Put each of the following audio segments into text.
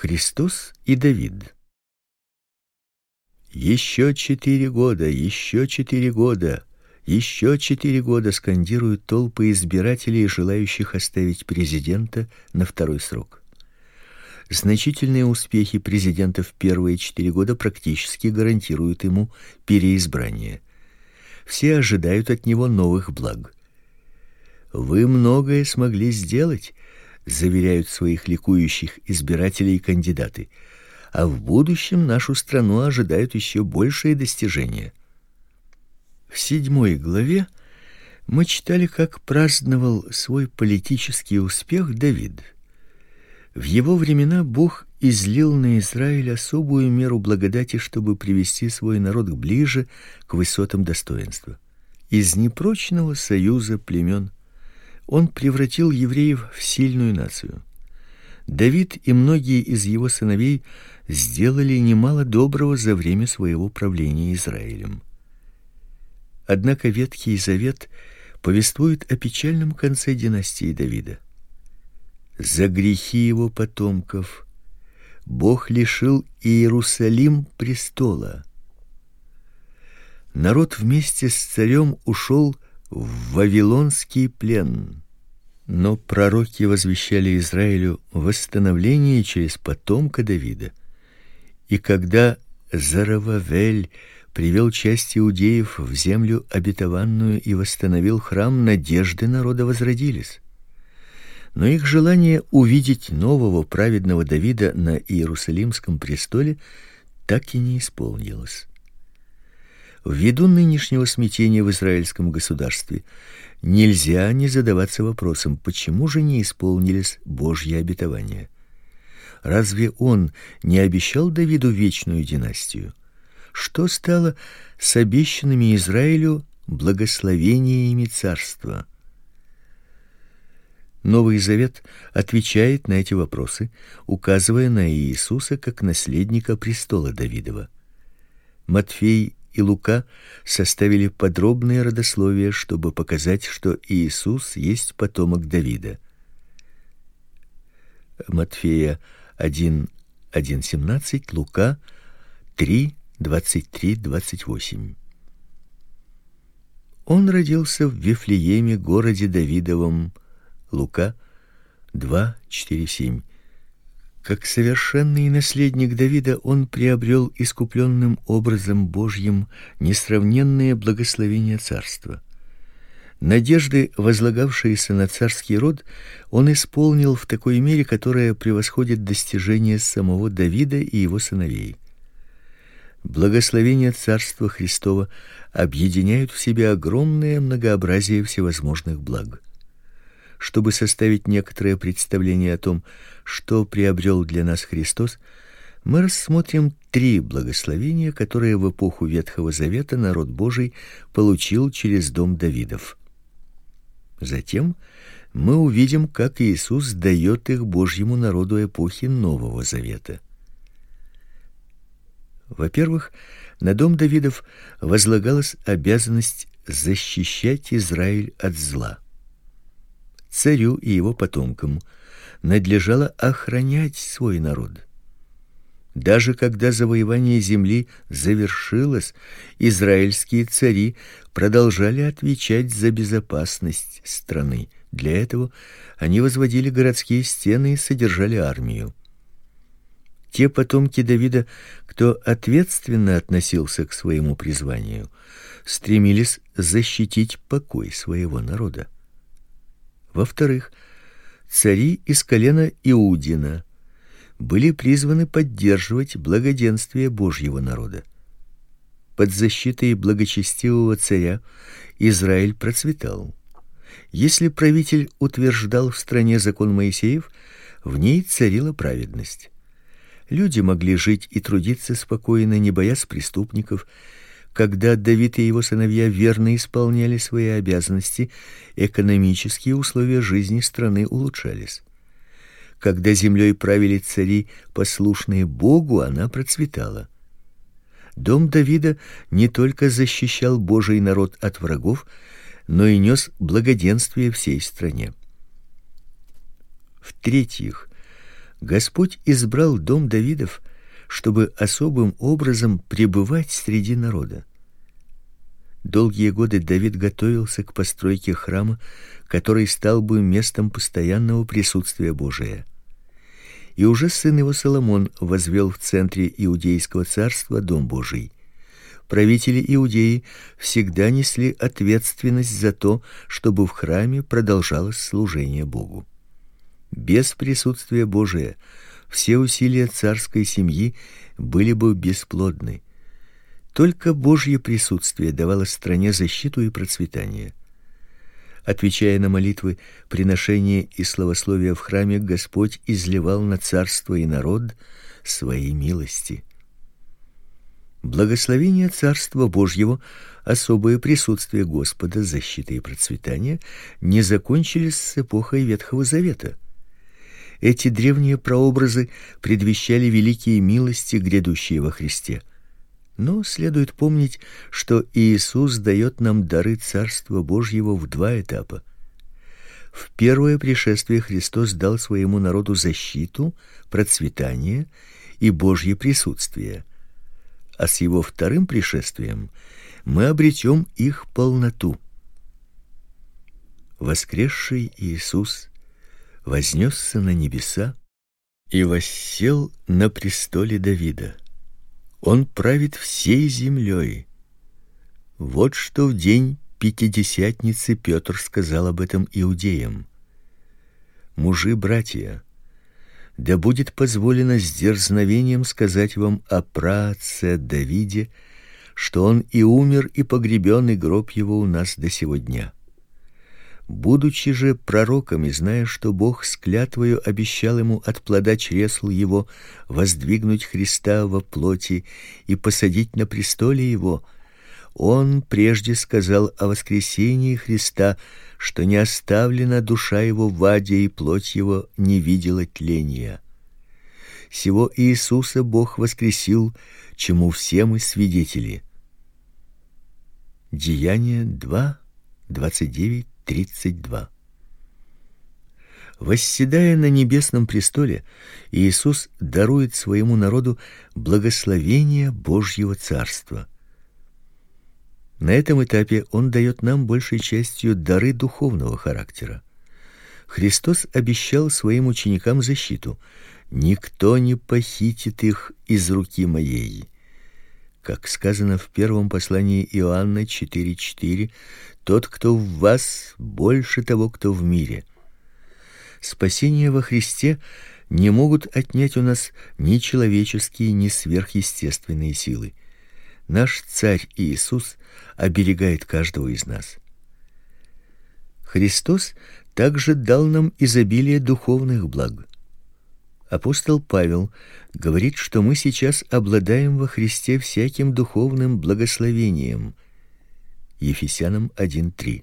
Христос и Давид. Еще четыре года, еще четыре года, еще четыре года скандируют толпы избирателей, желающих оставить президента на второй срок. Значительные успехи президента в первые четыре года практически гарантируют ему переизбрание. Все ожидают от него новых благ. Вы многое смогли сделать, заверяют своих ликующих избирателей кандидаты. А в будущем нашу страну ожидают еще большие достижения. В седьмой главе мы читали, как праздновал свой политический успех Давид. В его времена Бог излил на Израиль особую меру благодати, чтобы привести свой народ ближе к высотам достоинства. Из непрочного союза племен он превратил евреев в сильную нацию. Давид и многие из его сыновей сделали немало доброго за время своего правления Израилем. Однако Ветхий Завет повествует о печальном конце династии Давида. За грехи его потомков Бог лишил Иерусалим престола. Народ вместе с царем ушел в вавилонский плен. Но пророки возвещали Израилю восстановление через потомка Давида. И когда Зарававель привел часть иудеев в землю обетованную и восстановил храм, надежды народа возродились. Но их желание увидеть нового праведного Давида на Иерусалимском престоле так и не исполнилось. Ввиду нынешнего смятения в израильском государстве нельзя не задаваться вопросом, почему же не исполнились Божьи обетования. Разве он не обещал Давиду вечную династию? Что стало с обещанными Израилю благословениями царства? Новый Завет отвечает на эти вопросы, указывая на Иисуса как наследника престола Давидова. Матфей и Лука составили подробное родословие, чтобы показать, что Иисус есть потомок Давида. Матфея 1 1:17, Лука 3 23 28. Он родился в Вифлееме, городе Давидовом. Лука 2 4 7. Как совершенный наследник Давида, он приобрел искупленным образом Божьим несравненное благословение царства. Надежды, возлагавшиеся на царский род, он исполнил в такой мере, которая превосходит достижения самого Давида и его сыновей. Благословение царства Христова объединяют в себе огромное многообразие всевозможных благ чтобы составить некоторое представление о том, что приобрел для нас Христос, мы рассмотрим три благословения, которые в эпоху Ветхого Завета народ Божий получил через дом Давидов. Затем мы увидим, как Иисус дает их Божьему народу эпохи Нового Завета. Во-первых, на дом Давидов возлагалась обязанность защищать Израиль от зла царю и его потомкам надлежало охранять свой народ. Даже когда завоевание земли завершилось, израильские цари продолжали отвечать за безопасность страны. Для этого они возводили городские стены и содержали армию. Те потомки Давида, кто ответственно относился к своему призванию, стремились защитить покой своего народа. Во-вторых, цари из колена Иудина были призваны поддерживать благоденствие Божьего народа. Под защитой благочестивого царя Израиль процветал. Если правитель утверждал в стране закон Моисеев, в ней царила праведность. Люди могли жить и трудиться спокойно, не боясь преступников, когда Давид и его сыновья верно исполняли свои обязанности, экономические условия жизни страны улучшались. Когда землей правили цари, послушные Богу, она процветала. Дом Давида не только защищал Божий народ от врагов, но и нес благоденствие всей стране. В-третьих, Господь избрал дом Давидов, чтобы особым образом пребывать среди народа. Долгие годы Давид готовился к постройке храма, который стал бы местом постоянного присутствия Божия. И уже сын его Соломон возвел в центре иудейского царства дом Божий. Правители иудеи всегда несли ответственность за то, чтобы в храме продолжалось служение Богу. Без присутствия Божия все усилия царской семьи были бы бесплодны. Только Божье присутствие давало стране защиту и процветание. Отвечая на молитвы, приношения и славословия в храме, Господь изливал на царство и народ свои милости. Благословение царства Божьего, особое присутствие Господа, защита и процветание не закончились с эпохой Ветхого Завета. Эти древние прообразы предвещали великие милости, грядущие во Христе. Но следует помнить, что Иисус дает нам дары Царства Божьего в два этапа. В первое пришествие Христос дал своему народу защиту, процветание и Божье присутствие. А с его вторым пришествием мы обретем их полноту. Воскресший Иисус вознесся на небеса и воссел на престоле Давида. Он правит всей землей. Вот что в день Пятидесятницы Петр сказал об этом иудеям. Мужи, братья, да будет позволено с дерзновением сказать вам о праотце Давиде, что он и умер, и погребен, и гроб его у нас до сего дня. Будучи же пророком и зная, что Бог с клятвою обещал ему от плода чресл его воздвигнуть Христа во плоти и посадить на престоле его, он прежде сказал о воскресении Христа, что не оставлена душа его в аде и плоть его не видела тления. Сего Иисуса Бог воскресил, чему все мы свидетели. Деяние 2 29 32. Восседая на небесном престоле, Иисус дарует своему народу благословение Божьего царства. На этом этапе он дает нам большей частью дары духовного характера. Христос обещал своим ученикам защиту: никто не похитит их из руки моей как сказано в первом послании Иоанна 4:4, тот, кто в вас, больше того, кто в мире. Спасение во Христе не могут отнять у нас ни человеческие, ни сверхъестественные силы. Наш царь Иисус оберегает каждого из нас. Христос также дал нам изобилие духовных благ. Апостол Павел говорит, что мы сейчас обладаем во Христе всяким духовным благословением. Ефесянам 1:3.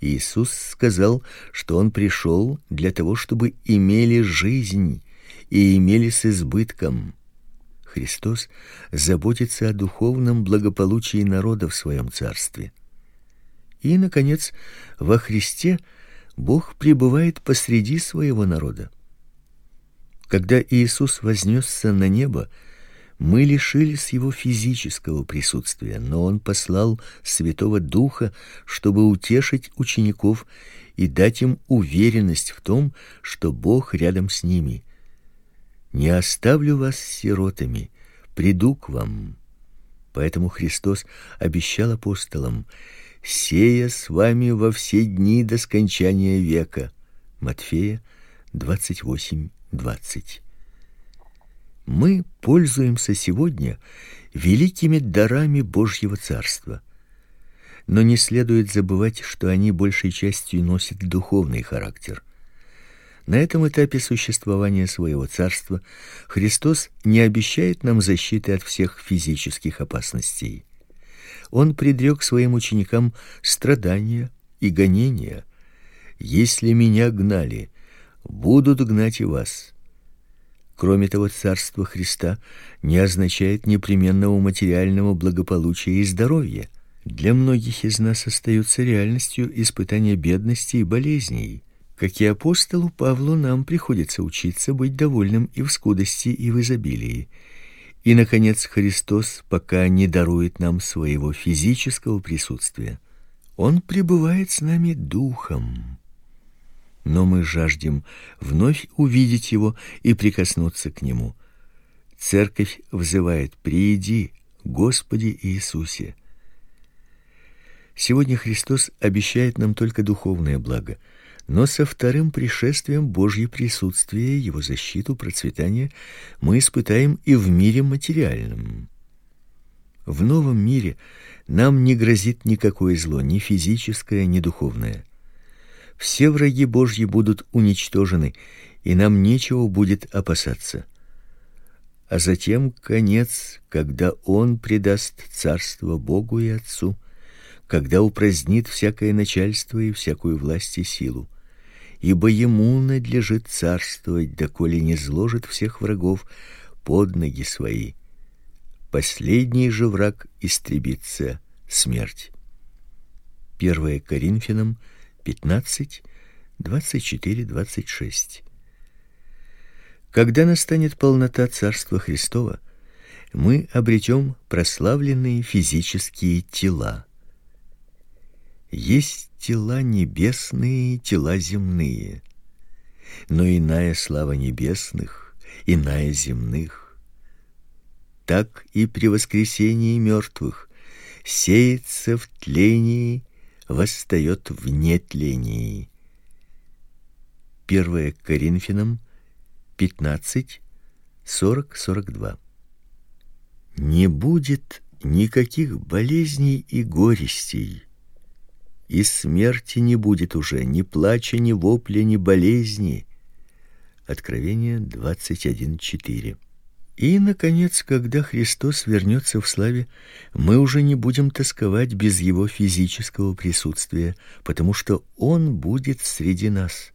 Иисус сказал, что он пришел для того, чтобы имели жизнь и имели с избытком. Христос заботится о духовном благополучии народа в своем царстве. И наконец, во Христе Бог пребывает посреди своего народа. Когда Иисус вознесся на небо, мы лишились его физического присутствия, но он послал Святого Духа, чтобы утешить учеников и дать им уверенность в том, что Бог рядом с ними. Не оставлю вас сиротами, приду к вам. Поэтому Христос обещал апостолам: "Сея с вами во все дни до скончания века". Матфея 28 20. Мы пользуемся сегодня великими дарами Божьего царства. Но не следует забывать, что они большей частью носят духовный характер. На этом этапе существования своего царства Христос не обещает нам защиты от всех физических опасностей. Он предрек своим ученикам страдания и гонения. Если меня гнали, будут гнать и вас. Кроме того, царство Христа не означает непременного материального благополучия и здоровья. Для многих из нас остаются реальностью испытания бедности и болезней. Как и апостолу Павлу, нам приходится учиться быть довольным и в скудости, и в изобилии. И наконец Христос пока не дарует нам своего физического присутствия. Он пребывает с нами духом. Но мы жаждем вновь увидеть его и прикоснуться к нему. Церковь взывает: "Приди, Господи Иисусе". Сегодня Христос обещает нам только духовное благо, но со вторым пришествием Божье присутствие, его защиту, процветание мы испытаем и в мире материальном. В новом мире нам не грозит никакое зло, ни физическое, ни духовное. Все враги Божьи будут уничтожены, и нам нечего будет опасаться. А затем конец, когда он предаст царство Богу и Отцу, когда упразднит всякое начальство и всякую власть и силу ибо ему надлежит царствовать, доколе не зложит всех врагов под ноги свои. Последний же враг истребится смерть. 1 Коринфянам 15 24-26. Когда настанет полнота царства Христова, мы обретем прославленные физические тела. Есть тела небесные, тела земные. Но иная слава небесных, иная земных. Так и при воскресении мертвых сеется в тлении, восстает в нетлении. 1 Коринфянам 15 40-42. Не будет никаких болезней и горестей и смерти не будет уже, ни плача, ни вопля, ни болезни. Откровение 21:4. И наконец, когда Христос вернется в славе, мы уже не будем тосковать без его физического присутствия, потому что он будет среди нас.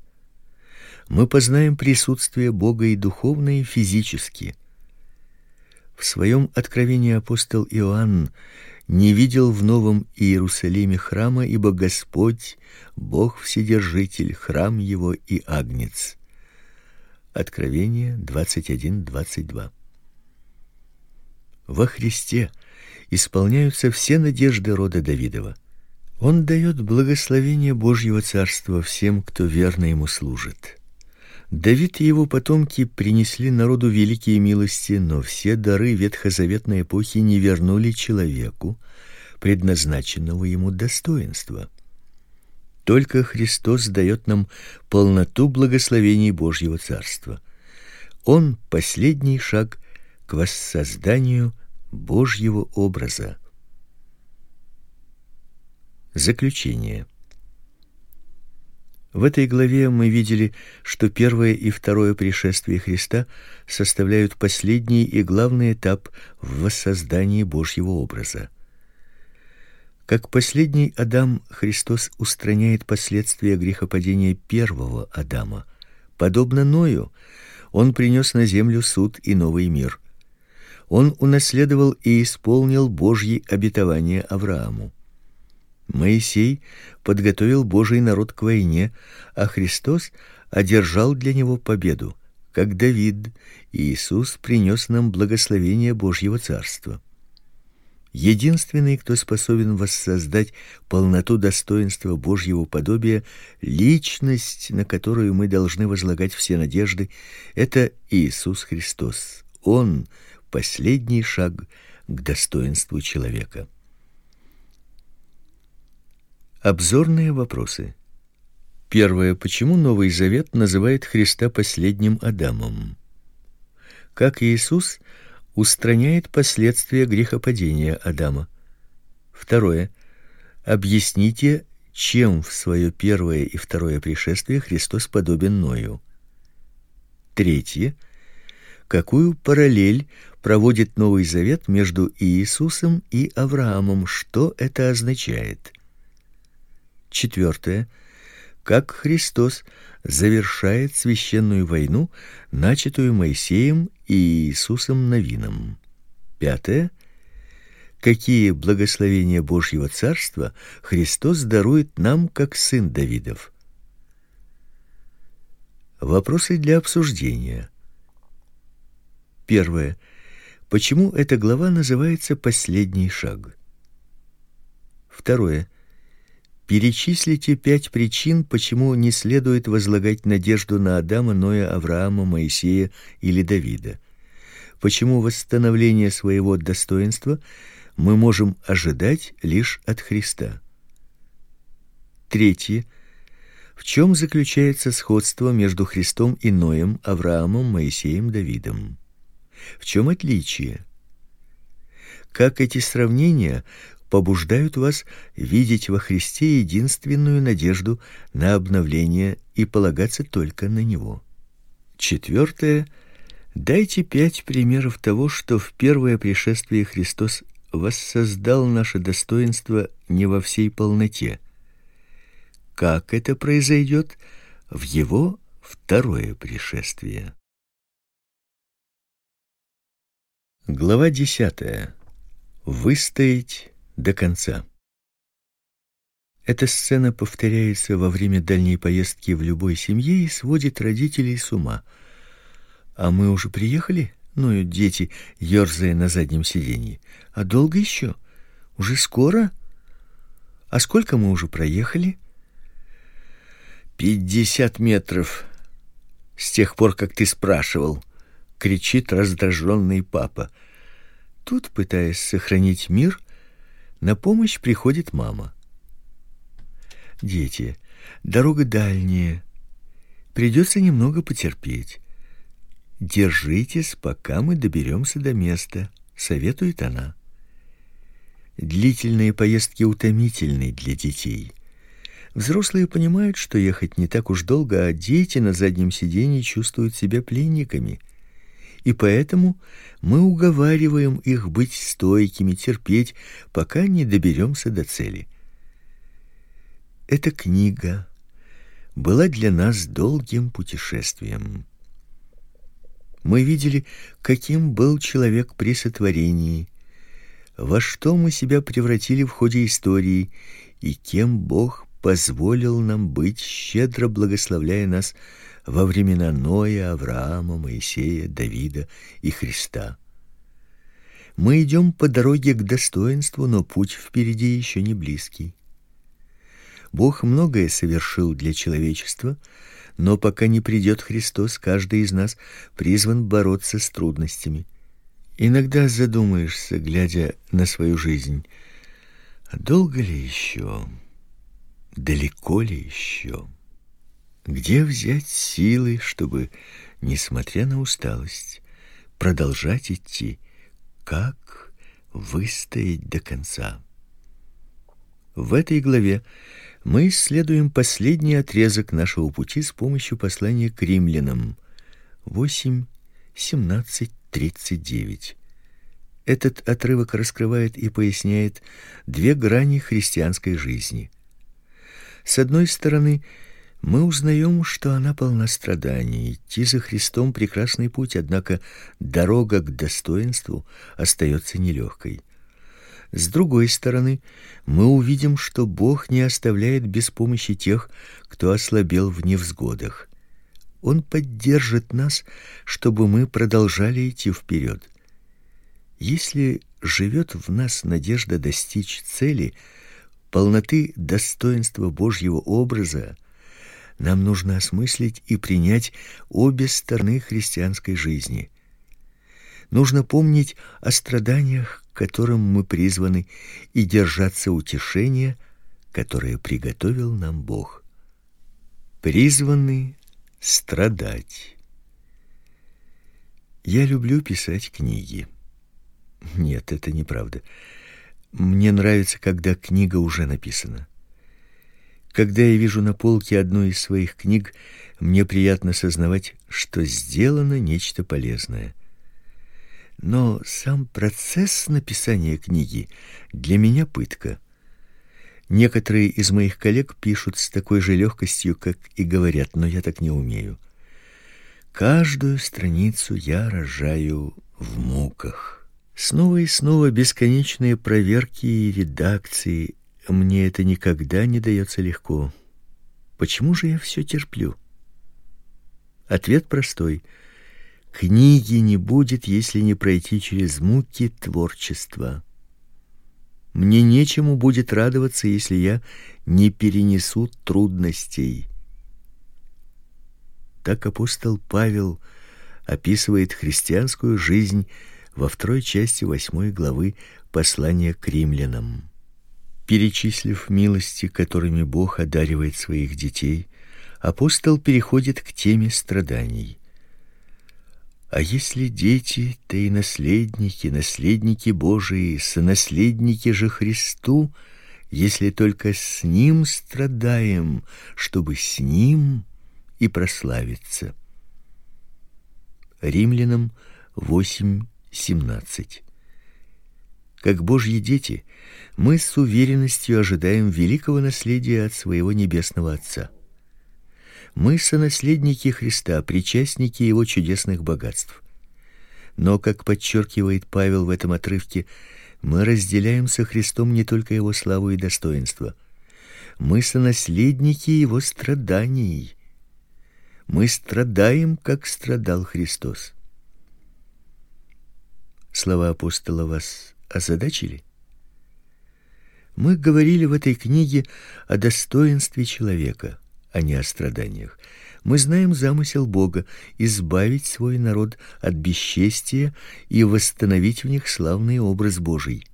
Мы познаем присутствие Бога и духовно, и физически. В своем откровении апостол Иоанн не видел в новом Иерусалиме храма, ибо Господь, Бог вседержитель, храм его и агнец. Откровение 21:22. Во Христе исполняются все надежды рода Давидова. Он дает благословение Божьего царства всем, кто верно ему служит. Давид и его потомки принесли народу великие милости, но все дары ветхозаветной эпохи не вернули человеку предназначенного ему достоинства. Только Христос дает нам полноту благословений Божьего царства. Он последний шаг к воссозданию Божьего образа. Заключение. В этой главе мы видели, что первое и второе пришествие Христа составляют последний и главный этап в воссоздании Божьего образа. Как последний Адам, Христос устраняет последствия грехопадения первого Адама. Подобно Ною, он принес на землю суд и новый мир. Он унаследовал и исполнил Божьи обетования Аврааму. Моисей подготовил Божий народ к войне, а Христос одержал для него победу. Как Давид, Иисус принес нам благословение Божьего царства. Единственный, кто способен воссоздать полноту достоинства Божьего подобия, личность, на которую мы должны возлагать все надежды, это Иисус Христос. Он последний шаг к достоинству человека. Обзорные вопросы. Первое. Почему Новый Завет называет Христа последним Адамом? Как Иисус устраняет последствия грехопадения Адама? Второе. Объясните, чем в свое первое и второе пришествие Христос подобен Ною. Третье. Какую параллель проводит Новый Завет между Иисусом и Авраамом? Что это означает? Четвертое. Как Христос завершает священную войну, начатую Моисеем и Иисусом Новином. Пятое. Какие благословения Божьего царства Христос дарует нам как сын Давидов? Вопросы для обсуждения. Первое. Почему эта глава называется Последний шаг? Второе. Перечислите пять причин, почему не следует возлагать надежду на Адама, Ноя, Авраама, Моисея или Давида. Почему восстановление своего достоинства мы можем ожидать лишь от Христа. Третье. В чем заключается сходство между Христом и Ноем, Авраамом, Моисеем, Давидом? В чем отличие? Как эти сравнения побуждают вас видеть во Христе единственную надежду на обновление и полагаться только на него? Четвертое. Дайте пять примеров того, что в первое пришествие Христос воссоздал наше достоинство не во всей полноте. Как это произойдет в его второе пришествие? Глава десятая. Выстоять до конца. Эта сцена повторяется во время дальней поездки в любой семье и сводит родителей с ума. А мы уже приехали? Ну дети, ерзая на заднем сиденье. А долго еще? Уже скоро? А сколько мы уже проехали? Пятьдесят метров. С тех пор, как ты спрашивал, кричит раздраженный папа. Тут, пытаясь сохранить мир, на помощь приходит мама. Дети, дорога дальняя. Придется немного потерпеть. Держитесь, пока мы доберемся до места, советует она. Длительные поездки утомительны для детей. Взрослые понимают, что ехать не так уж долго, а дети на заднем сиденье чувствуют себя пленниками. И поэтому мы уговариваем их быть стойкими, терпеть, пока не доберемся до цели. Эта книга была для нас долгим путешествием. Мы видели, каким был человек при сотворении, во что мы себя превратили в ходе истории и кем Бог позволил нам быть, щедро благословляя нас во времена Ноя, Авраама, Моисея, Давида и Христа. Мы идем по дороге к достоинству, но путь впереди еще не близкий. Бог многое совершил для человечества, но пока не придет Христос, каждый из нас призван бороться с трудностями. Иногда задумаешься, глядя на свою жизнь, а долго ли еще, далеко ли еще? Где взять силы, чтобы, несмотря на усталость, продолжать идти? Как выстоять до конца? В этой главе мы исследуем последний отрезок нашего пути с помощью послания к римлянам 8:17-39. Этот отрывок раскрывает и поясняет две грани христианской жизни. С одной стороны, мы узнаем, что она полна страданий. Идти за Христом прекрасный путь, однако дорога к достоинству остается нелегкой. С другой стороны, мы увидим, что Бог не оставляет без помощи тех, кто ослабел в невзгодах. Он поддержит нас, чтобы мы продолжали идти вперед. Если живет в нас надежда достичь цели, полноты достоинства Божьего образа, нам нужно осмыслить и принять обе стороны христианской жизни. Нужно помнить о страданиях к которым мы призваны, и держаться утешения, которое приготовил нам Бог. Призваны страдать. Я люблю писать книги. Нет, это неправда. Мне нравится, когда книга уже написана. Когда я вижу на полке одну из своих книг, мне приятно сознавать, что сделано нечто полезное. Но сам процесс написания книги для меня пытка. Некоторые из моих коллег пишут с такой же легкостью, как и говорят, но я так не умею. Каждую страницу я рожаю в муках. Снова и снова бесконечные проверки и редакции. Мне это никогда не дается легко. Почему же я все терплю? Ответ простой: книги не будет, если не пройти через муки творчества. Мне нечему будет радоваться, если я не перенесу трудностей. Так апостол Павел описывает христианскую жизнь во второй части восьмой главы послания к римлянам. Перечислив милости, которыми Бог одаривает своих детей, апостол переходит к теме страданий. А если дети, то и наследники, наследники Божии, сонаследники же Христу, если только с ним страдаем, чтобы с ним и прославиться. Римлянам 8:17. Как Божьи дети, мы с уверенностью ожидаем великого наследия от своего небесного Отца. Мы сонаследники Христа, причастники его чудесных богатств. Но, как подчеркивает Павел в этом отрывке, мы разделяем со Христом не только его славу и достоинство. Мы сонаследники его страданий. Мы страдаем, как страдал Христос. Слова апостола вас озадачили? Мы говорили в этой книге о достоинстве человека а не о страданиях. Мы знаем замысел Бога избавить свой народ от бесчестия и восстановить в них славный образ Божий.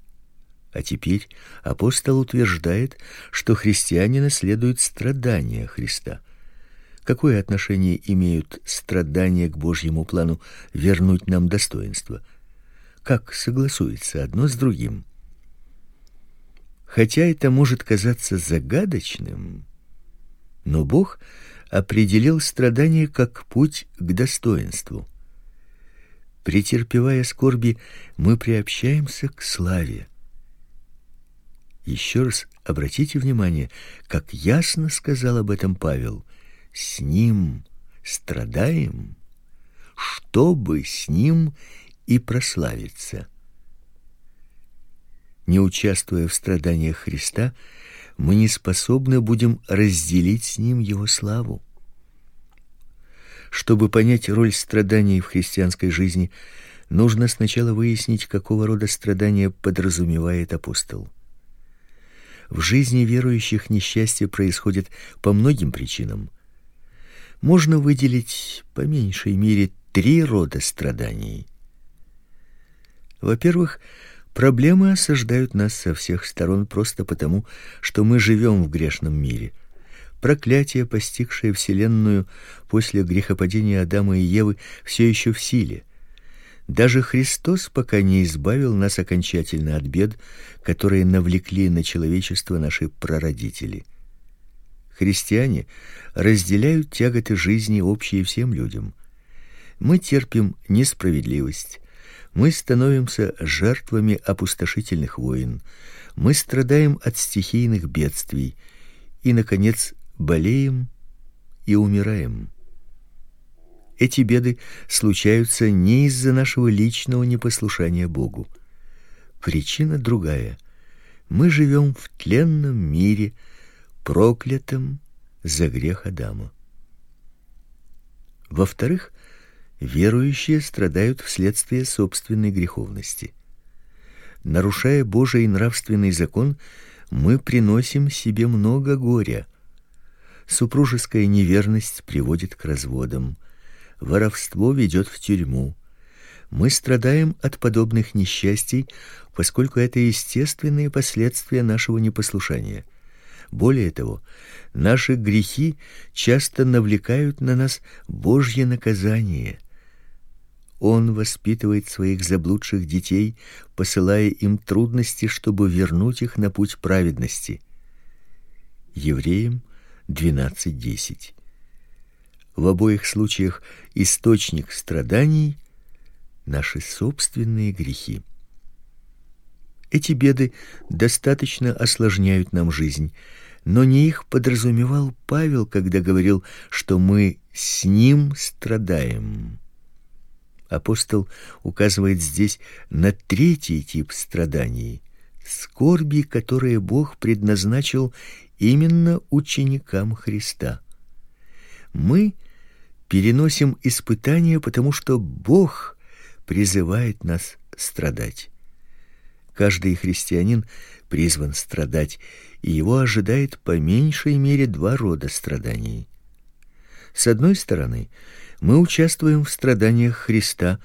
А теперь апостол утверждает, что христиане наследуют страдания Христа. Какое отношение имеют страдания к Божьему плану вернуть нам достоинство? Как согласуется одно с другим? Хотя это может казаться загадочным, но Бог определил страдание как путь к достоинству. Претерпевая скорби, мы приобщаемся к славе. Еще раз обратите внимание, как ясно сказал об этом Павел: с ним страдаем, чтобы с ним и прославиться. Не участвуя в страданиях Христа, мы не способны будем разделить с ним его славу. Чтобы понять роль страданий в христианской жизни, нужно сначала выяснить, какого рода страдания подразумевает апостол. В жизни верующих несчастье происходит по многим причинам. Можно выделить по меньшей мере три рода страданий. Во-первых, Проблемы осаждают нас со всех сторон просто потому, что мы живем в грешном мире. Проклятие, постигшее вселенную после грехопадения Адама и Евы, все еще в силе. Даже Христос пока не избавил нас окончательно от бед, которые навлекли на человечество наши прародители. Христиане разделяют тяготы жизни, общие всем людям. Мы терпим несправедливость, мы становимся жертвами опустошительных войн. Мы страдаем от стихийных бедствий и наконец болеем и умираем. Эти беды случаются не из-за нашего личного непослушания Богу. Причина другая. Мы живем в тленном мире, проклятом за грех Адама. Во-вторых, Верующие страдают вследствие собственной греховности. Нарушая Божий нравственный закон, мы приносим себе много горя. Супружеская неверность приводит к разводам, воровство ведет в тюрьму. Мы страдаем от подобных несчастий, поскольку это естественные последствия нашего непослушания. Более того, наши грехи часто навлекают на нас Божье наказание – он воспитывает своих заблудших детей, посылая им трудности, чтобы вернуть их на путь праведности. Евреям 12:10. В обоих случаях источник страданий наши собственные грехи. Эти беды достаточно осложняют нам жизнь, но не их подразумевал Павел, когда говорил, что мы с ним страдаем. Апостол указывает здесь на третий тип страданий скорби, которые Бог предназначил именно ученикам Христа. Мы переносим испытания, потому что Бог призывает нас страдать. Каждый христианин призван страдать, и его ожидает по меньшей мере два рода страданий. С одной стороны, мы участвуем в страданиях Христа,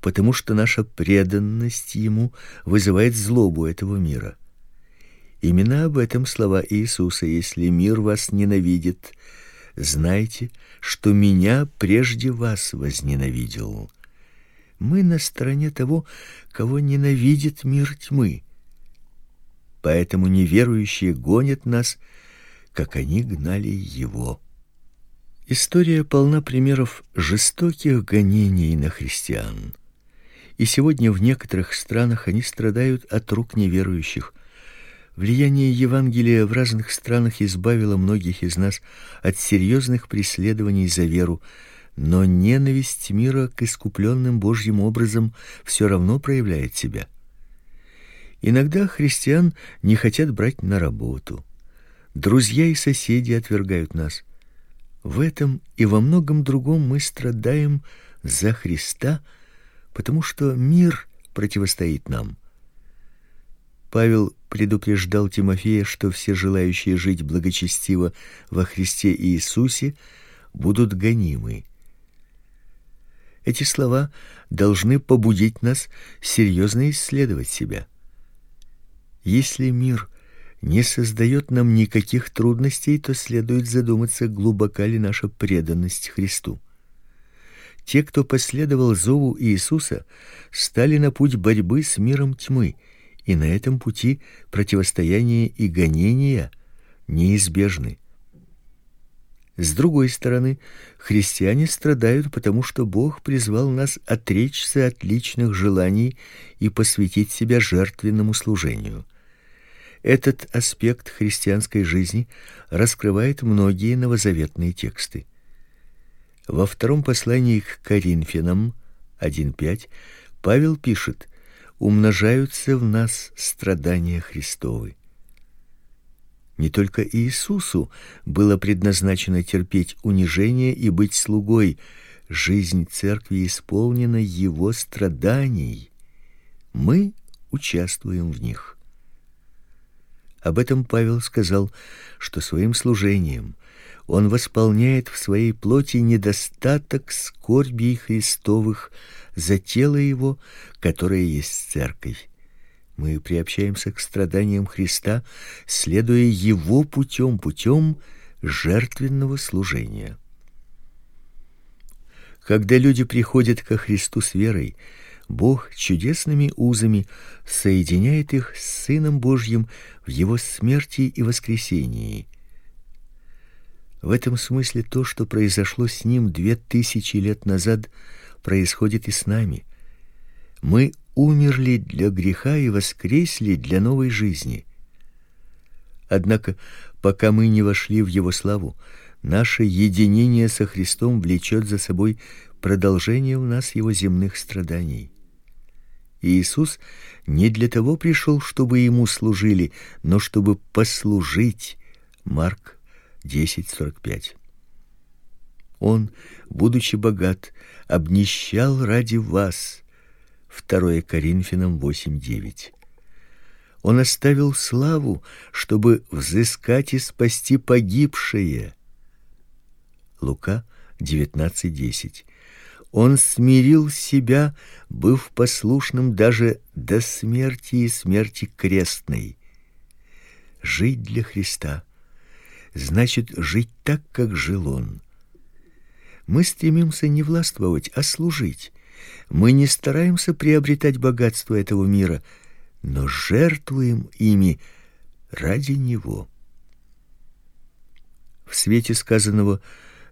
потому что наша преданность ему вызывает злобу этого мира. Именно об этом слова Иисуса: если мир вас ненавидит, знайте, что меня прежде вас возненавидел. Мы на стороне того, кого ненавидит мир тьмы. Поэтому неверующие гонят нас, как они гнали его. История полна примеров жестоких гонений на христиан. И сегодня в некоторых странах они страдают от рук неверующих. Влияние Евангелия в разных странах избавило многих из нас от серьезных преследований за веру, но ненависть мира к искупленным Божьим образом все равно проявляет себя. Иногда христиан не хотят брать на работу. Друзья и соседи отвергают нас. В этом и во многом другом мы страдаем за Христа, потому что мир противостоит нам. Павел предупреждал Тимофея, что все желающие жить благочестиво во Христе Иисусе будут гонимы. Эти слова должны побудить нас серьезно исследовать себя. Если мир не создает нам никаких трудностей, то следует задуматься, глубока ли наша преданность Христу. Те, кто последовал зову Иисуса, стали на путь борьбы с миром тьмы, и на этом пути противостояние и гонения неизбежны. С другой стороны, христиане страдают, потому что Бог призвал нас отречься от личных желаний и посвятить себя жертвенному служению. Этот аспект христианской жизни раскрывает многие новозаветные тексты. Во втором послании к Коринфянам 1:5 Павел пишет: "Умножаются в нас страдания Христовы". Не только Иисусу было предназначено терпеть унижение и быть слугой. Жизнь церкви исполнена его страданий. Мы участвуем в них. Об этом Павел сказал, что своим служением он восполняет в своей плоти недостаток скорбей Христовых за тело его, которое есть церковь. Мы приобщаемся к страданиям Христа, следуя его путем, путем жертвенного служения. Когда люди приходят ко Христу с верой, Бог чудесными узами соединяет их с Сыном Божьим в его смерти и воскресении. В этом смысле то, что произошло с ним две тысячи лет назад, происходит и с нами. Мы умерли для греха и воскресли для новой жизни. Однако, пока мы не вошли в его славу, наше единение со Христом влечет за собой продолжение в нас его земных страданий. Иисус не для того пришел, чтобы ему служили, но чтобы послужить. Марк 10:45. Он, будучи богат, обнищал ради вас. 2 Коринфянам 8:9. Он оставил славу, чтобы взыскать и спасти погибшие. Лука 19:10. Он смирил себя, быв послушным даже до смерти и смерти крестной. Жить для Христа значит жить так, как жил он. Мы стремимся не властвовать, а служить. Мы не стараемся приобретать богатство этого мира, но жертвуем ими ради него. В свете сказанного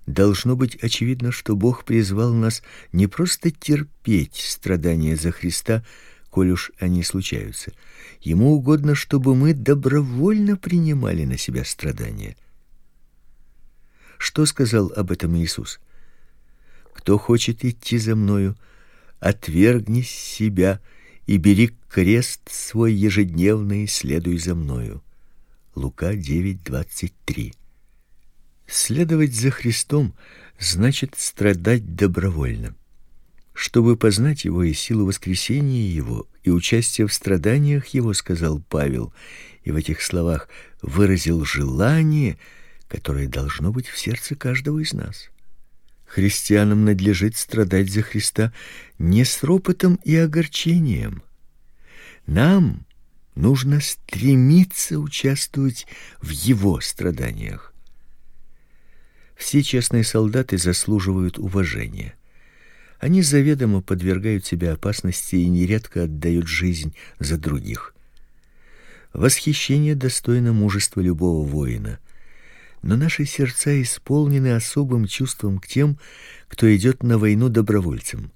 должно быть очевидно, что Бог призвал нас не просто терпеть страдания за Христа, коль уж они случаются. Ему угодно, чтобы мы добровольно принимали на себя страдания. Что сказал об этом Иисус? Кто хочет идти за мною, отвергни себя и бери крест свой ежедневный, следуй за мною. Лука 9:23. Следовать за Христом значит страдать добровольно. Чтобы познать его и силу воскресения его и участие в страданиях его, сказал Павел, и в этих словах выразил желание, которое должно быть в сердце каждого из нас. Христианам надлежит страдать за Христа не с ропотом и огорчением. Нам нужно стремиться участвовать в его страданиях. Все честные солдаты заслуживают уважения. Они заведомо подвергают себя опасности и нередко отдают жизнь за других. Восхищение достойно мужества любого воина. Но наши сердца исполнены особым чувством к тем, кто идет на войну добровольцем.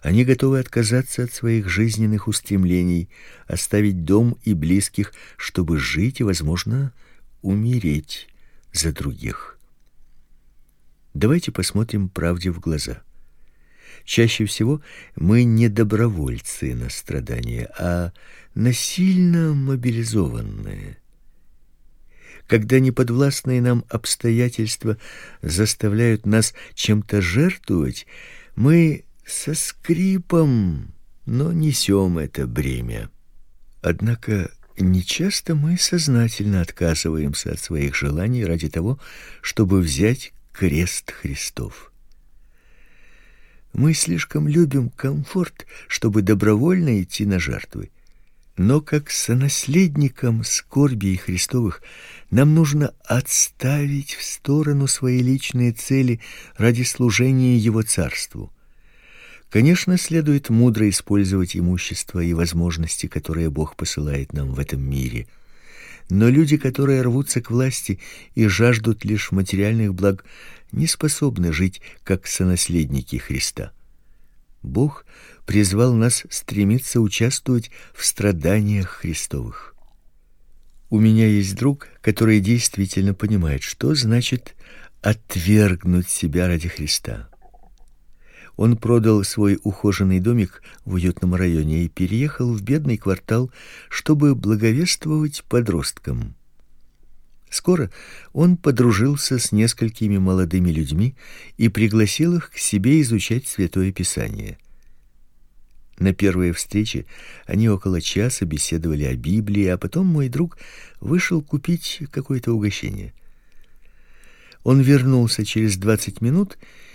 Они готовы отказаться от своих жизненных устремлений, оставить дом и близких, чтобы жить и, возможно, умереть за других. Давайте посмотрим правде в глаза. Чаще всего мы не добровольцы на страдания, а насильно мобилизованные. Когда неподвластные нам обстоятельства заставляют нас чем-то жертвовать, мы со скрипом, но несем это бремя. Однако нечасто мы сознательно отказываемся от своих желаний ради того, чтобы взять крест Христов. Мы слишком любим комфорт, чтобы добровольно идти на жертвы. Но как сонаследникам скорбей Христовых нам нужно отставить в сторону свои личные цели ради служения его царству. Конечно, следует мудро использовать имущество и возможности, которые Бог посылает нам в этом мире. Но люди, которые рвутся к власти и жаждут лишь материальных благ, не способны жить как сонаследники Христа. Бог призвал нас стремиться участвовать в страданиях Христовых. У меня есть друг, который действительно понимает, что значит отвергнуть себя ради Христа. Он продал свой ухоженный домик в уютном районе и переехал в бедный квартал, чтобы благовествовать подросткам. Скоро он подружился с несколькими молодыми людьми и пригласил их к себе изучать Святое Писание. На первой встрече они около часа беседовали о Библии, а потом мой друг вышел купить какое-то угощение. Он вернулся через двадцать минут и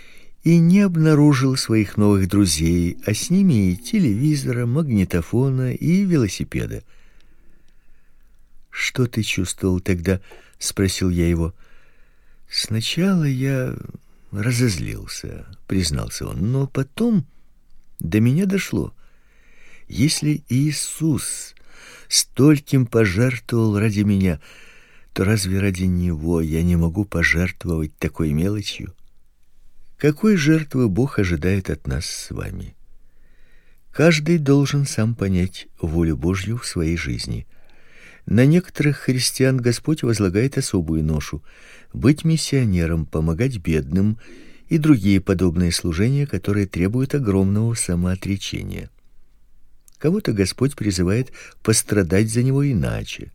не обнаружил своих новых друзей, а с ними и телевизора, магнитофона и велосипеда. Что ты чувствовал тогда? спросил я его. Сначала я разозлился, признался он, но потом до меня дошло. Если Иисус стольким пожертвовал ради меня, то разве ради него я не могу пожертвовать такой мелочью? Какой жертвы Бог ожидает от нас с вами? Каждый должен сам понять волю Божью в своей жизни. На некоторых христиан Господь возлагает особую ношу быть миссионером, помогать бедным и другие подобные служения, которые требуют огромного самоотречения. Кого-то Господь призывает пострадать за него иначе.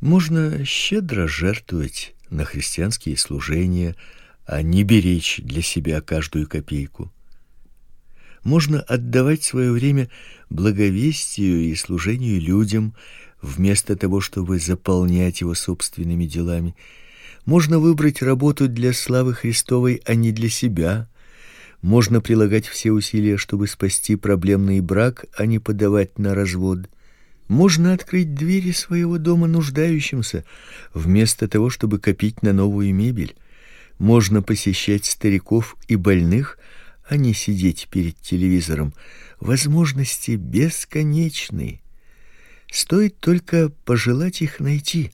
Можно щедро жертвовать на христианские служения, а не беречь для себя каждую копейку. Можно отдавать свое время благовестию и служению людям, вместо того, чтобы заполнять его собственными делами. Можно выбрать работу для славы Христовой, а не для себя. Можно прилагать все усилия, чтобы спасти проблемный брак, а не подавать на развод. Можно открыть двери своего дома нуждающимся, вместо того, чтобы копить на новую мебель. Можно посещать стариков и больных, а не сидеть перед телевизором. Возможности бесконечны. Стоит только пожелать их найти.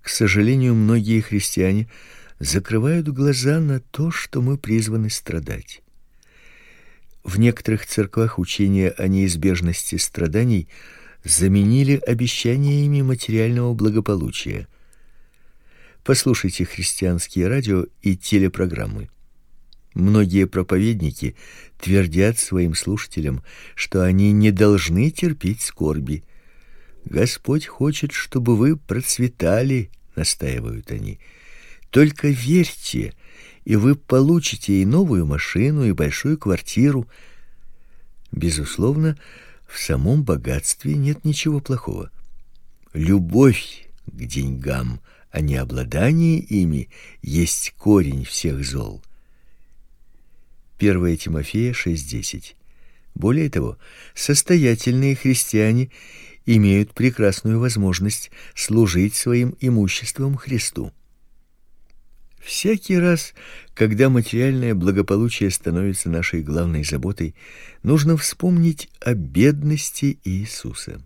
К сожалению, многие христиане закрывают глаза на то, что мы призваны страдать. В некоторых церквях учение о неизбежности страданий заменили обещаниями материального благополучия. Послушайте христианские радио и телепрограммы. Многие проповедники твердят своим слушателям, что они не должны терпеть скорби. Господь хочет, чтобы вы процветали, настаивают они. Только верьте и вы получите и новую машину, и большую квартиру. Безусловно, в самом богатстве нет ничего плохого. Любовь к деньгам, а не обладание ими, есть корень всех зол. 1 Тимофея 6:10. Более того, состоятельные христиане имеют прекрасную возможность служить своим имуществом Христу. Всякий раз, когда материальное благополучие становится нашей главной заботой, нужно вспомнить о бедности Иисуса.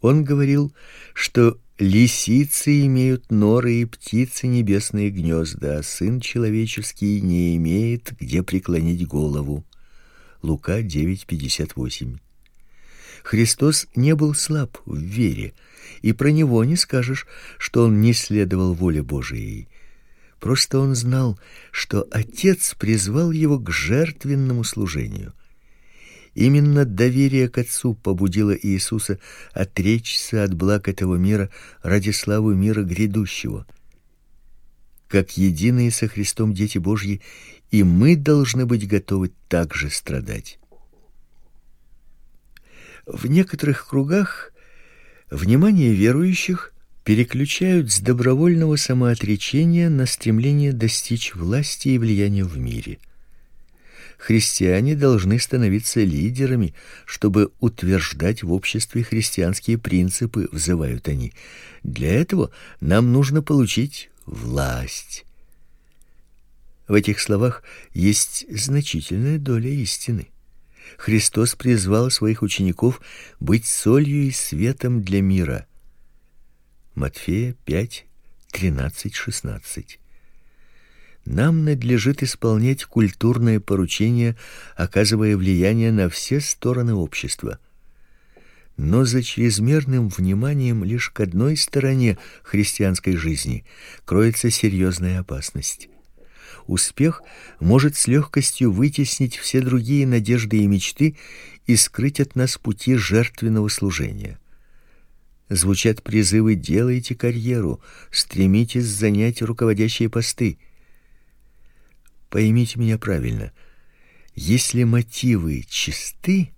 Он говорил, что лисицы имеют норы и птицы небесные гнезда, а сын человеческий не имеет где преклонить голову. Лука 9:58. Христос не был слаб в вере, и про него не скажешь, что он не следовал воле Божией. Просто он знал, что Отец призвал его к жертвенному служению. Именно доверие к Отцу побудило Иисуса отречься от благ этого мира ради славы мира грядущего. Как единые со Христом дети Божьи, и мы должны быть готовы также страдать. В некоторых кругах внимание верующих переключают с добровольного самоотречения на стремление достичь власти и влияния в мире. Христиане должны становиться лидерами, чтобы утверждать в обществе христианские принципы, взывают они. Для этого нам нужно получить власть. В этих словах есть значительная доля истины. Христос призвал своих учеников быть солью и светом для мира. Матфея 5 13 16. Нам надлежит исполнять культурное поручение, оказывая влияние на все стороны общества. Но за чрезмерным вниманием лишь к одной стороне христианской жизни кроется серьезная опасность успех может с легкостью вытеснить все другие надежды и мечты и скрыть от нас пути жертвенного служения. Звучат призывы: делайте карьеру, стремитесь занять руководящие посты. Поймите меня правильно. Если мотивы чисты,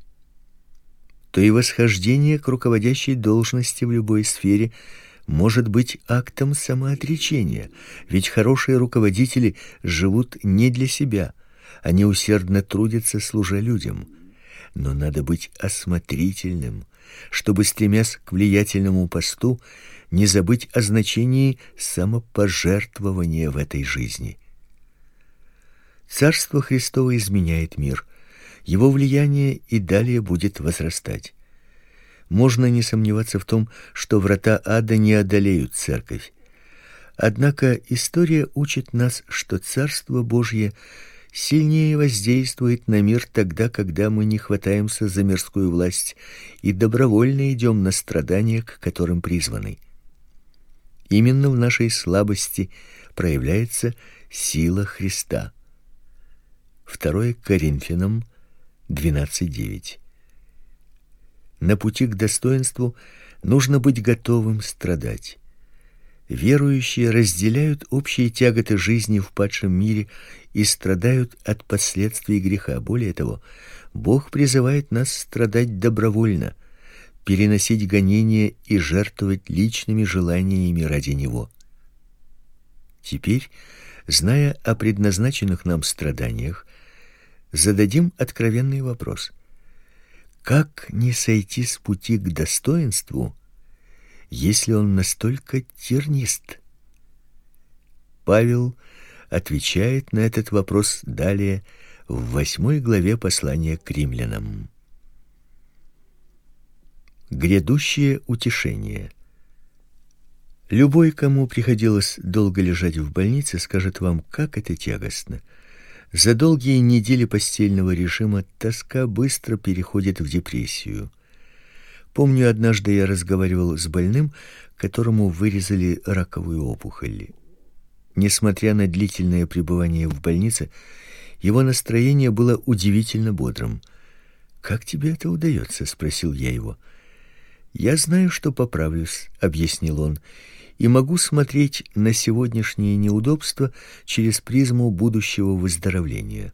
то и восхождение к руководящей должности в любой сфере может быть актом самоотречения, ведь хорошие руководители живут не для себя, они усердно трудятся, служа людям. Но надо быть осмотрительным, чтобы стремясь к влиятельному посту, не забыть о значении самопожертвования в этой жизни. Царство Христово изменяет мир. Его влияние и далее будет возрастать можно не сомневаться в том, что врата ада не одолеют церковь. Однако история учит нас, что Царство Божье сильнее воздействует на мир тогда, когда мы не хватаемся за мирскую власть и добровольно идем на страдания, к которым призваны. Именно в нашей слабости проявляется сила Христа. 2 Коринфянам 12:9 на пути к достоинству нужно быть готовым страдать. Верующие разделяют общие тяготы жизни в падшем мире и страдают от последствий греха. Более того, Бог призывает нас страдать добровольно, переносить гонения и жертвовать личными желаниями ради него. Теперь, зная о предназначенных нам страданиях, зададим откровенный вопрос – как не сойти с пути к достоинству, если он настолько тернист? Павел отвечает на этот вопрос далее в восьмой главе послания к римлянам. Грядущее утешение. Любой, кому приходилось долго лежать в больнице, скажет вам, как это тягостно. За долгие недели постельного режима тоска быстро переходит в депрессию. Помню, однажды я разговаривал с больным, которому вырезали раковую опухоль. Несмотря на длительное пребывание в больнице, его настроение было удивительно бодрым. Как тебе это удается?» — спросил я его. Я знаю, что поправлюсь, объяснил он. И могу смотреть на сегодняшние неудобства через призму будущего выздоровления.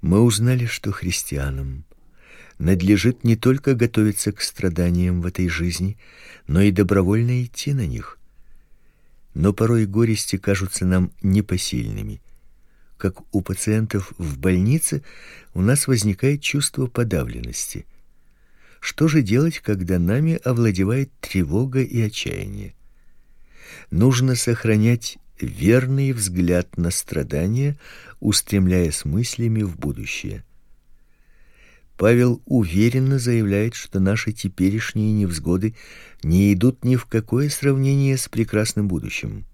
Мы узнали, что христианам надлежит не только готовиться к страданиям в этой жизни, но и добровольно идти на них. Но порой горести кажутся нам непосильными. Как у пациентов в больнице, у нас возникает чувство подавленности – что же делать, когда нами овладевает тревога и отчаяние? Нужно сохранять верный взгляд на страдания, устремляясь мыслями в будущее. Павел уверенно заявляет, что наши теперешние невзгоды не идут ни в какое сравнение с прекрасным будущим.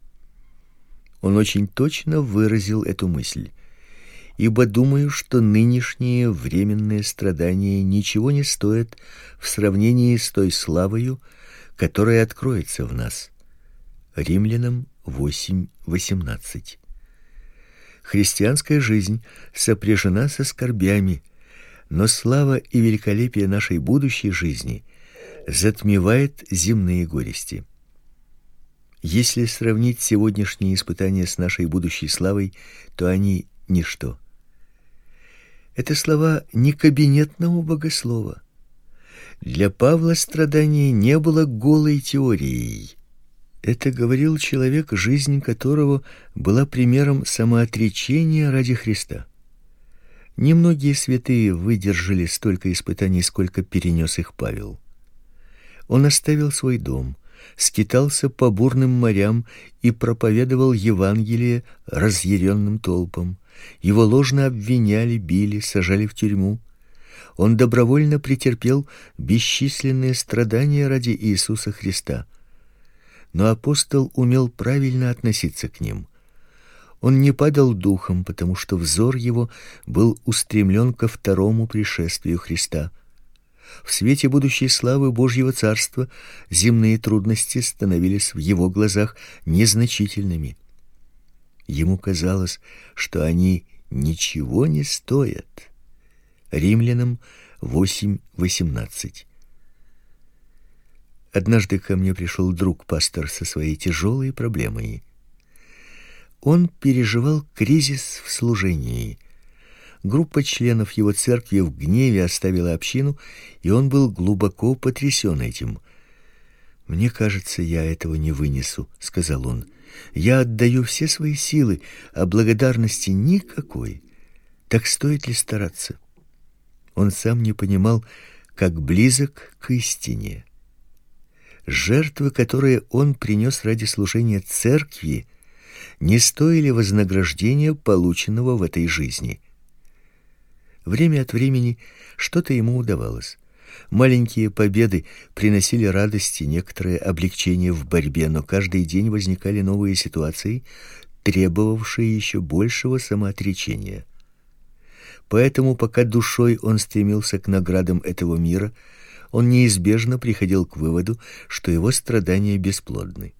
Он очень точно выразил эту мысль ибо думаю, что нынешние временные страдания ничего не стоят в сравнении с той славою, которая откроется в нас. Римлянам 8:18. Христианская жизнь сопряжена со скорбями, но слава и великолепие нашей будущей жизни затмевает земные горести. Если сравнить сегодняшние испытания с нашей будущей славой, то они ничто. Это слова не кабинетного богослова. Для Павла страдание не было голой теорией. Это говорил человек, жизнь которого была примером самоотречения ради Христа. Немногие святые выдержали столько испытаний, сколько перенес их Павел. Он оставил свой дом, скитался по бурным морям и проповедовал Евангелие разъяренным толпам. Его ложно обвиняли, били, сажали в тюрьму. Он добровольно претерпел бесчисленные страдания ради Иисуса Христа. Но апостол умел правильно относиться к ним. Он не падал духом, потому что взор его был устремлен ко второму пришествию Христа. В свете будущей славы Божьего царства земные трудности становились в его глазах незначительными. Ему казалось, что они ничего не стоят. Римлянам 8:18. Однажды ко мне пришел друг-пастор со своей тяжелой проблемой. Он переживал кризис в служении. Группа членов его церкви в гневе оставила общину, и он был глубоко потрясен этим. Мне кажется, я этого не вынесу, сказал он. Я отдаю все свои силы, а благодарности никакой. Так стоит ли стараться? Он сам не понимал, как близок к истине. Жертвы, которые он принес ради служения церкви, не стоили вознаграждения, полученного в этой жизни. Время от времени что-то ему удавалось. Маленькие победы приносили радость и некоторое облегчение в борьбе, но каждый день возникали новые ситуации, требовавшие еще большего самоотречения. Поэтому, пока душой он стремился к наградам этого мира, он неизбежно приходил к выводу, что его страдания бесплодны.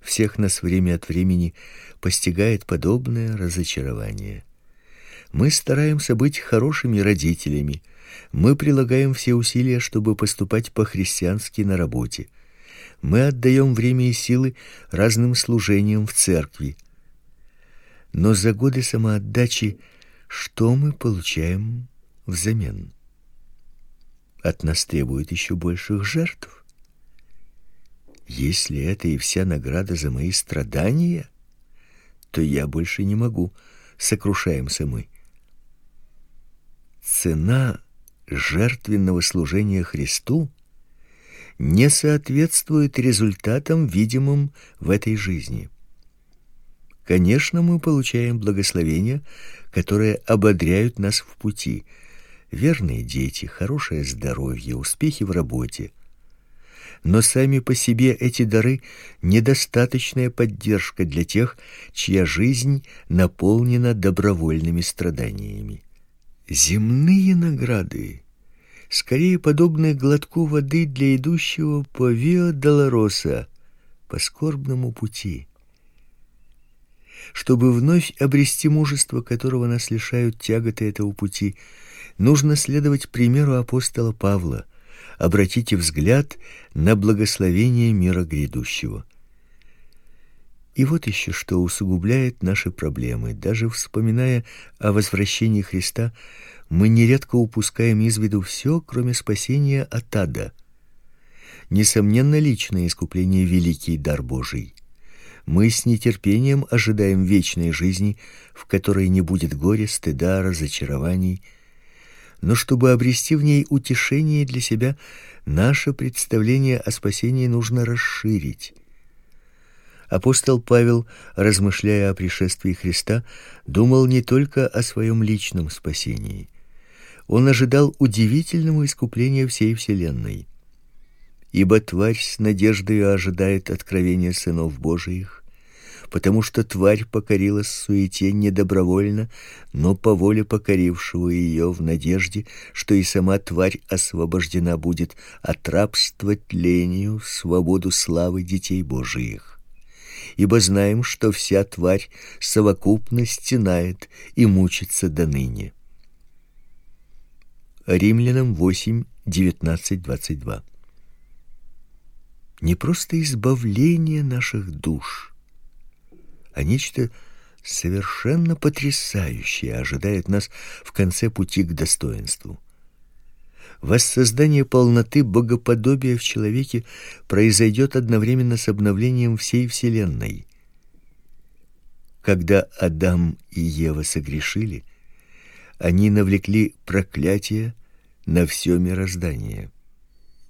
Всех нас время от времени постигает подобное разочарование. Мы стараемся быть хорошими родителями, мы прилагаем все усилия, чтобы поступать по-христиански на работе. Мы отдаем время и силы разным служениям в церкви. Но за годы самоотдачи что мы получаем взамен? От нас требуют еще больших жертв. Если это и вся награда за мои страдания, то я больше не могу, сокрушаемся мы. Цена жертвенного служения Христу не соответствует результатам, видимым в этой жизни. Конечно, мы получаем благословения, которые ободряют нас в пути. Верные дети, хорошее здоровье, успехи в работе. Но сами по себе эти дары недостаточная поддержка для тех, чья жизнь наполнена добровольными страданиями. Земные награды скорее подобны глотку воды для идущего по Виа Долороса, по скорбному пути. Чтобы вновь обрести мужество, которого нас лишают тяготы этого пути, нужно следовать примеру апостола Павла, обратите взгляд на благословение мира грядущего. И вот еще что усугубляет наши проблемы. Даже вспоминая о возвращении Христа, мы нередко упускаем из виду все, кроме спасения от ада. Несомненно, личное искупление великий дар Божий. Мы с нетерпением ожидаем вечной жизни, в которой не будет горя, стыда, разочарований. Но чтобы обрести в ней утешение для себя, наше представление о спасении нужно расширить. Апостол Павел, размышляя о пришествии Христа, думал не только о своем личном спасении. Он ожидал удивительного искупления всей вселенной. Ибо тварь с надеждой ожидает откровения сынов Божиих, потому что тварь покорилась суете не добровольно, но по воле покорившего ее в надежде, что и сама тварь освобождена будет от рабства тлению в свободу славы детей Божиих ибо знаем, что вся тварь совокупно стенает и мучится до ныне. Римлянам 8, 19, 22. Не просто избавление наших душ, а нечто совершенно потрясающее ожидает нас в конце пути к достоинству воссоздание полноты богоподобия в человеке произойдет одновременно с обновлением всей вселенной. Когда Адам и Ева согрешили, они навлекли проклятие на все мироздание.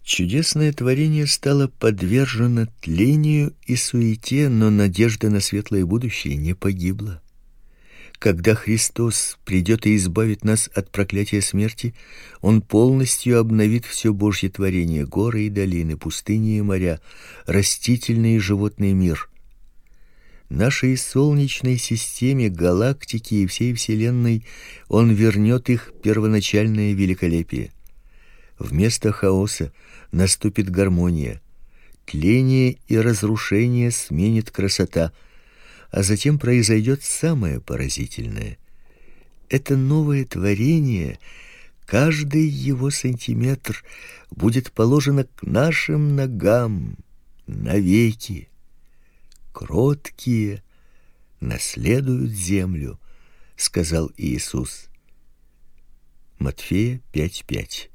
Чудесное творение стало подвержено тлению и суете, но надежда на светлое будущее не погибла. Когда Христос придет и избавит нас от проклятия смерти, он полностью обновит все Божье творение: горы и долины, пустыни и моря, растительный и животный мир. Нашей солнечной системе, галактике и всей вселенной он вернет их первоначальное великолепие. Вместо хаоса наступит гармония. Тление и разрушение сменит красота а затем произойдет самое поразительное. Это новое творение, каждый его сантиметр будет положено к нашим ногам навеки. Кроткие наследуют землю, сказал Иисус. Матфея 5:5.